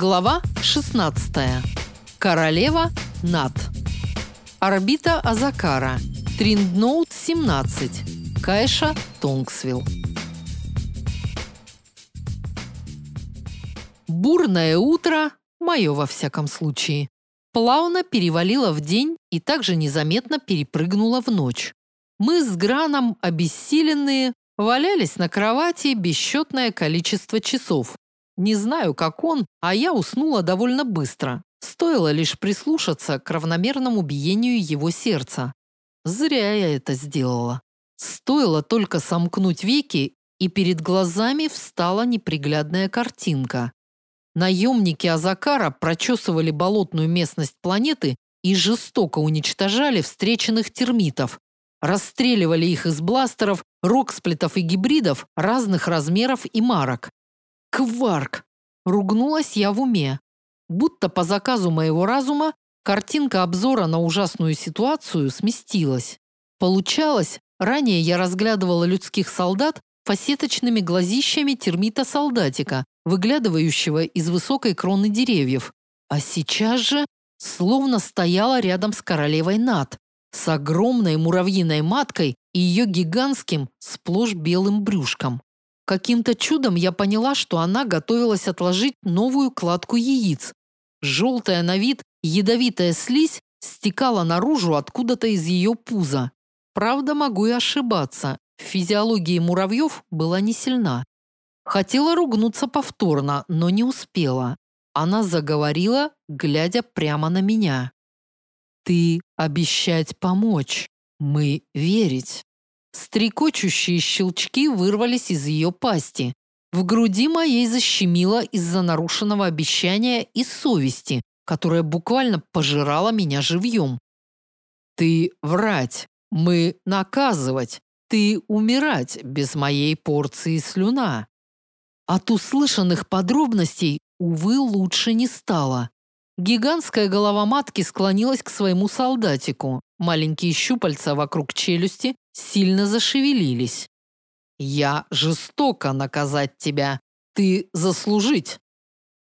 Глава 16. Королева Нат. Орбита Азакара. Триндноут 17. Кайша Тонгсвилл. Бурное утро, мое во всяком случае, плавно перевалило в день и также незаметно перепрыгнуло в ночь. Мы с Граном, обессиленные, валялись на кровати бесчетное количество часов, не знаю, как он, а я уснула довольно быстро. Стоило лишь прислушаться к равномерному биению его сердца. Зря я это сделала. Стоило только сомкнуть веки, и перед глазами встала неприглядная картинка. Наемники Азакара прочесывали болотную местность планеты и жестоко уничтожали встреченных термитов, расстреливали их из бластеров, роксплитов и гибридов разных размеров и марок. Кварк! Ругнулась я в уме. Будто по заказу моего разума картинка обзора на ужасную ситуацию сместилась. Получалось, ранее я разглядывала людских солдат фасеточными глазищами термита-солдатика, выглядывающего из высокой кроны деревьев. А сейчас же словно стояла рядом с королевой Над, с огромной муравьиной маткой и ее гигантским, сплошь белым брюшком. Каким-то чудом я поняла, что она готовилась отложить новую кладку яиц. Желтая на вид ядовитая слизь стекала наружу откуда-то из ее пуза. Правда, могу и ошибаться. В физиологии муравьев была не сильна. Хотела ругнуться повторно, но не успела. Она заговорила, глядя прямо на меня. «Ты обещать помочь, мы верить». Стрекочущие щелчки вырвались из ее пасти. В груди моей защемило из-за нарушенного обещания и совести, которая буквально пожирала меня живьем. «Ты врать, мы наказывать, ты умирать без моей порции слюна». От услышанных подробностей, увы, лучше не стало. Гигантская голова матки склонилась к своему солдатику. Маленькие щупальца вокруг челюсти сильно зашевелились. «Я жестоко наказать тебя. Ты заслужить».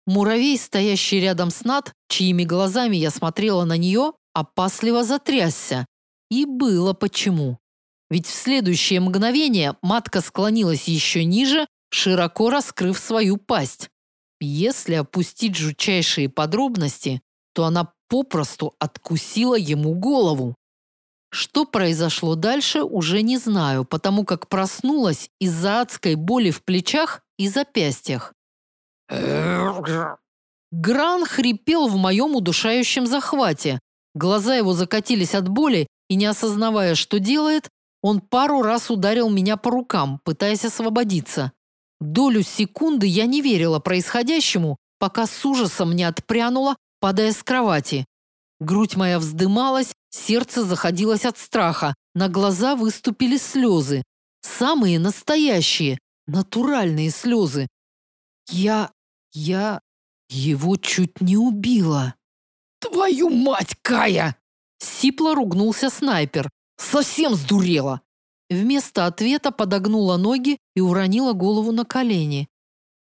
Муравей, стоящий рядом с Над, чьими глазами я смотрела на нее, опасливо затрясся. И было почему. Ведь в следующее мгновение матка склонилась еще ниже, широко раскрыв свою пасть. Если опустить жутчайшие подробности, то она попросту откусила ему голову. Что произошло дальше, уже не знаю, потому как проснулась из-за адской боли в плечах и запястьях. Гран хрипел в моем удушающем захвате. Глаза его закатились от боли, и не осознавая, что делает, он пару раз ударил меня по рукам, пытаясь освободиться. Долю секунды я не верила происходящему, пока с ужасом не отпрянула, падая с кровати. Грудь моя вздымалась, сердце заходилось от страха, на глаза выступили слезы. Самые настоящие, натуральные слезы. Я... я... его чуть не убила. «Твою мать, Кая!» Сипло ругнулся снайпер. «Совсем сдурела!» Вместо ответа подогнула ноги и уронила голову на колени.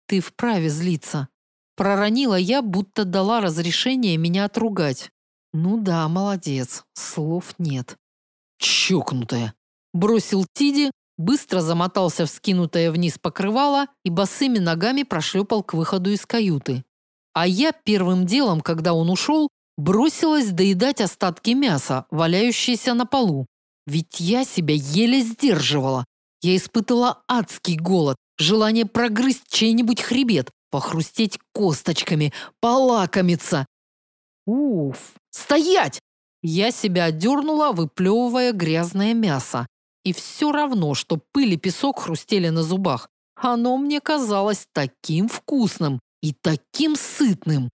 «Ты вправе злиться». Проронила я, будто дала разрешение меня отругать. Ну да, молодец, слов нет. Чокнутая. Бросил Тиди, быстро замотался в скинутое вниз покрывало и босыми ногами прошлепал к выходу из каюты. А я первым делом, когда он ушел, бросилась доедать остатки мяса, валяющиеся на полу. Ведь я себя еле сдерживала. Я испытала адский голод, желание прогрызть чей-нибудь хребет, похрустеть косточками, полакомиться. Уф, стоять! Я себя отдернула, выплевывая грязное мясо. И все равно, что пыль и песок хрустели на зубах. Оно мне казалось таким вкусным и таким сытным.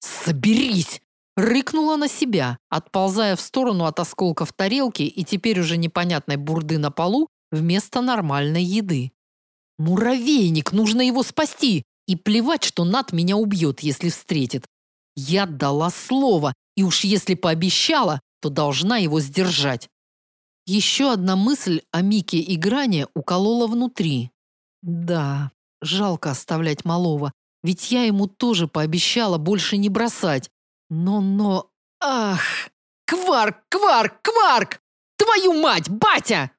«Соберись!» Рыкнула на себя, отползая в сторону от осколков тарелки и теперь уже непонятной бурды на полу вместо нормальной еды. «Муравейник! Нужно его спасти!» И плевать, что Над меня убьет, если встретит. Я дала слово, и уж если пообещала, то должна его сдержать. Еще одна мысль о Мике и Гране уколола внутри. Да, жалко оставлять малого. Ведь я ему тоже пообещала больше не бросать. Но-но... Ах! Кварк, кварк, кварк! Твою мать, батя!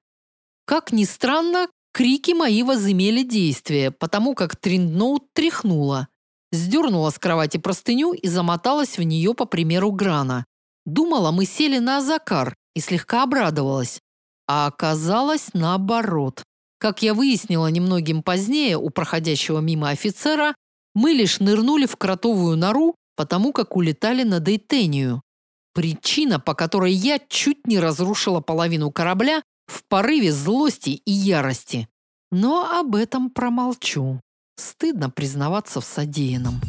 Как ни странно, крики мои возымели действие, потому как Триндноут тряхнула. Сдернула с кровати простыню и замоталась в нее по примеру Грана. Думала, мы сели на Азакар и слегка обрадовалась. А оказалось наоборот. Как я выяснила немногим позднее у проходящего мимо офицера, мы лишь нырнули в кротовую нору, потому как улетали на Дейтению. Причина, по которой я чуть не разрушила половину корабля в порыве злости и ярости. Но об этом промолчу. Стыдно признаваться в содеянном.